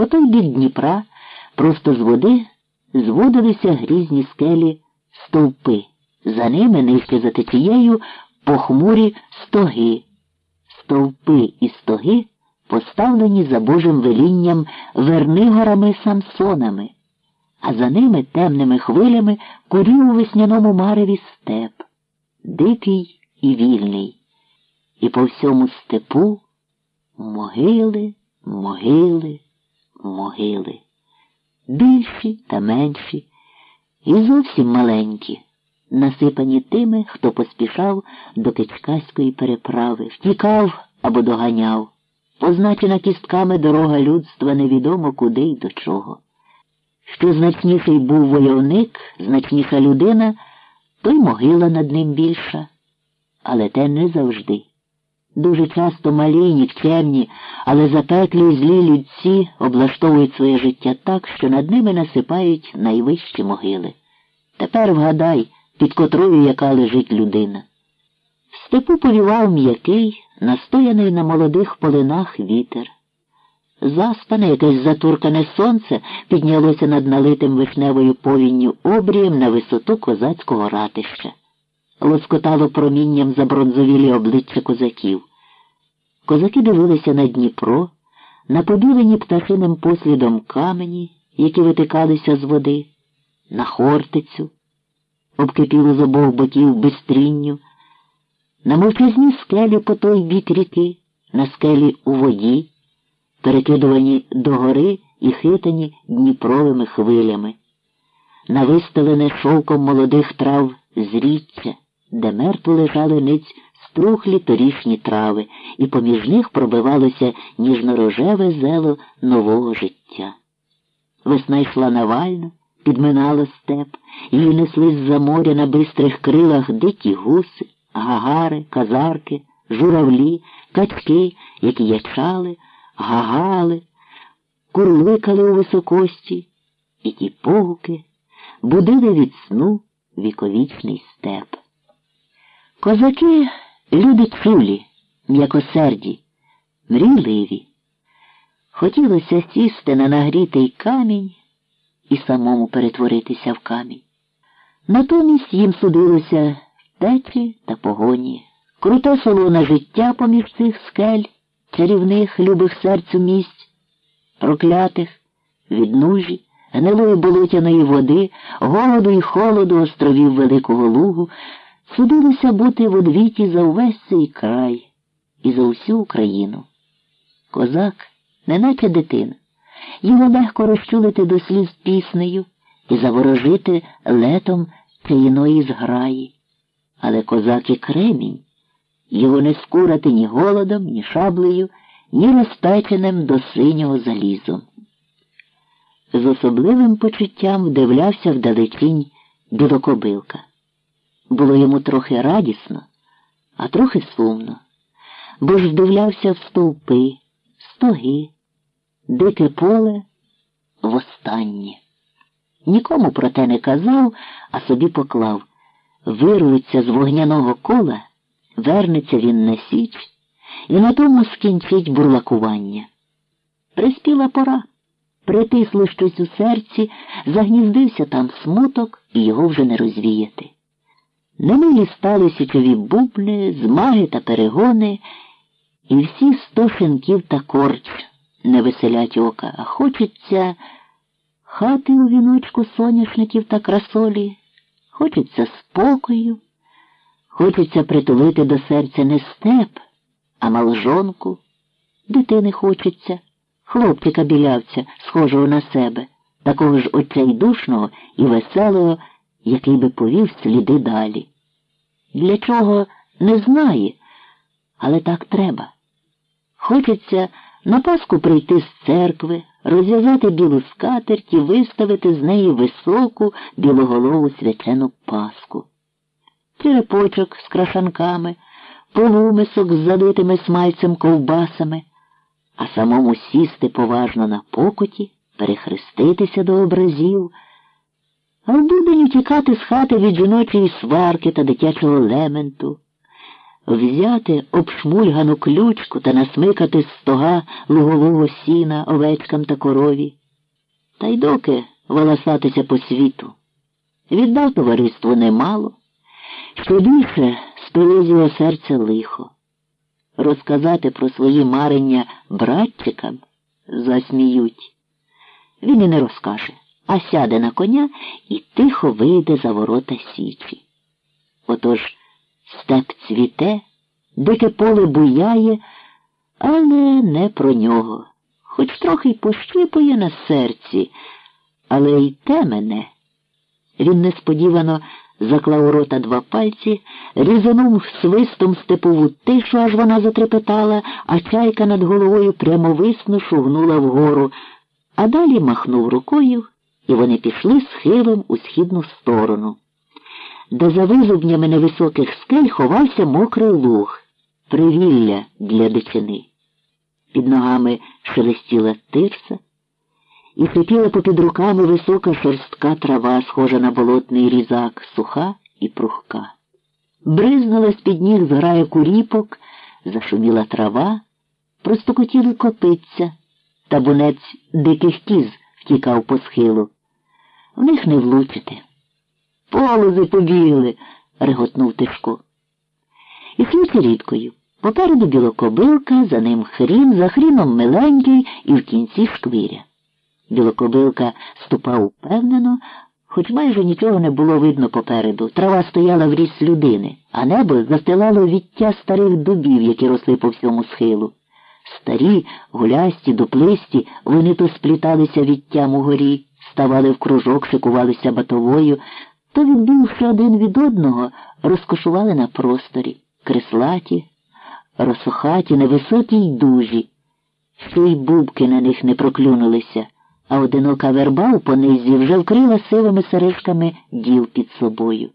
По той бік Дніпра, просто з води, зводилися грізні скелі стовпи. За ними нижче за течією похмурі стоги. Стовпи і стоги поставлені за Божим велінням вернигорами самсонами, а за ними темними хвилями курів у весняному мареві степ, дикий і вільний. І по всьому степу могили, могили, могили, більші та менші, і зовсім маленькі насипані тими, хто поспішав до Кичкаської переправи, втікав або доганяв. Позначена кістками дорога людства невідомо куди й до чого. Що значніший був войовник, значніша людина, то й могила над ним більша. Але те не завжди. Дуже часто малі, нікчемні, але запеклі злі людці облаштовують своє життя так, що над ними насипають найвищі могили. Тепер вгадай, під котрою яка лежить людина. В степу повівав м'який, настояний на молодих полинах вітер. Заспане якесь затуркане сонце піднялося над налитим вишневою повінню обрієм на висоту козацького ратища. Лоскотало промінням забронзовілі обличчя козаків. Козаки дивилися на Дніпро, на побілені пташиним послідом камені, які витикалися з води, на Хортицю обкипіло з обох боків бистрінню, на мовчазні скелі по той бік ріки, на скелі у воді, перекидувані догори і хитані дніпровими хвилями, на виставлене шовком молодих трав зріччя, де мертво лежали ниць струхлі торішні трави, і поміж них пробивалося ніжно-рожеве зело нового життя. Весна йшла навально підминала степ, її несли з-за моря на бистрих крилах дикі гуси, гагари, казарки, журавлі, качки, які ячали, гагали, курликали у високості, і ті погуки будили від сну віковічний степ. Козаки люди чулі, м'якосерді, мрійливі. Хотілося сісти на нагрітий камінь і самому перетворитися в камінь. Натомість їм судилося втечі та погоні, круте солоне життя поміж цих скель, чарівних, любих серцю місць, проклятих, віднужі, гнилої болотяної води, голоду і холоду островів Великого Лугу, судилося бути в одвіті за увесь цей край і за всю Україну. Козак, неначе дитина. Його легко розчулити до сліз піснею і заворожити летом чаїної зграї. Але козак і кремінь, його не скурати ні голодом, ні шаблею, ні розпеченим до синього залізом. З особливим почуттям вдивлявся вдалечінь білокобилка. Було йому трохи радісно, а трохи сумно, бо ж вдивлявся в стовпи, стоги дике поле востаннє. Нікому про те не казав, а собі поклав. Вирветься з вогняного кола, вернеться він на січ і на тому скінчить бурлакування. Приспіла пора, притисло щось у серці, загніздився там смуток і його вже не розвіяти. Немилі стали січові бубни, змаги та перегони, і всі сто шинків та корч не веселять ока, а хочеться хати у віночку соняшників та красолі, хочеться спокою, хочеться притулити до серця не степ, а малжонку, дитини хочеться, хлопчика білявця, схожого на себе, такого ж отчайдушного і веселого, який би повів сліди далі. Для чого не знає, але так треба. Хочеться на Пасху прийти з церкви, розв'язати білу скатерть і виставити з неї високу білоголову свячену Пасху. Черепочок з крашанками, полумисок з залитими смальцем ковбасами, а самому сісти поважно на покуті, перехреститися до образів, а в будень утікати з хати від жіночої сварки та дитячого лементу взяти обшмульгану ключку та насмикати з стога лугового сіна овечкам та корові. Та й доки волосатися по світу. Віддав товариству немало, що більше його серця лихо. Розказати про свої марення братчикам засміють. Він і не розкаже, а сяде на коня і тихо вийде за ворота Січі. Отож степ цвіте, дике поле буяє, але не про нього, хоч трохи й пощипує на серці, але й те мене. Він несподівано заклав у рота два пальці, різанув свистом степову тишу, аж вона затрепетала, а чайка над головою прямовисно шугнула вгору, а далі махнув рукою, і вони пішли схилом у східну сторону де за визубнями невисоких скель ховався мокрий луг, привілля для дичини. Під ногами шелестіла тирса, і хрипіла попід руками висока шорстка трава, схожа на болотний різак, суха і прухка. Бризнула з-під ніг зграя куріпок, зашуміла трава, простокотіли копиця, табунець диких кіз втікав по схилу. В них не влучити. Полози побігли, реготнув Тишко. І хлюся рідкою. Попереду білокобилка, за ним хрін, за хріном миленький і в кінці шквиря. Білокобилка ступав упевнено, хоч майже нічого не було видно попереду. Трава стояла в ріс людини, а небо застилало віття старих дубів, які росли по всьому схилу. Старі, гулясті, дуплисті, вони то спліталися віттям у горі, ставали в кружок, шикувалися батовою то, відбивши один від одного, розкошували на просторі, креслаті, розсохаті, невисокі й дужі, що й бубки на них не проклюнулися, а одинока верба у понизі вже вкрила сивими сережками діл під собою.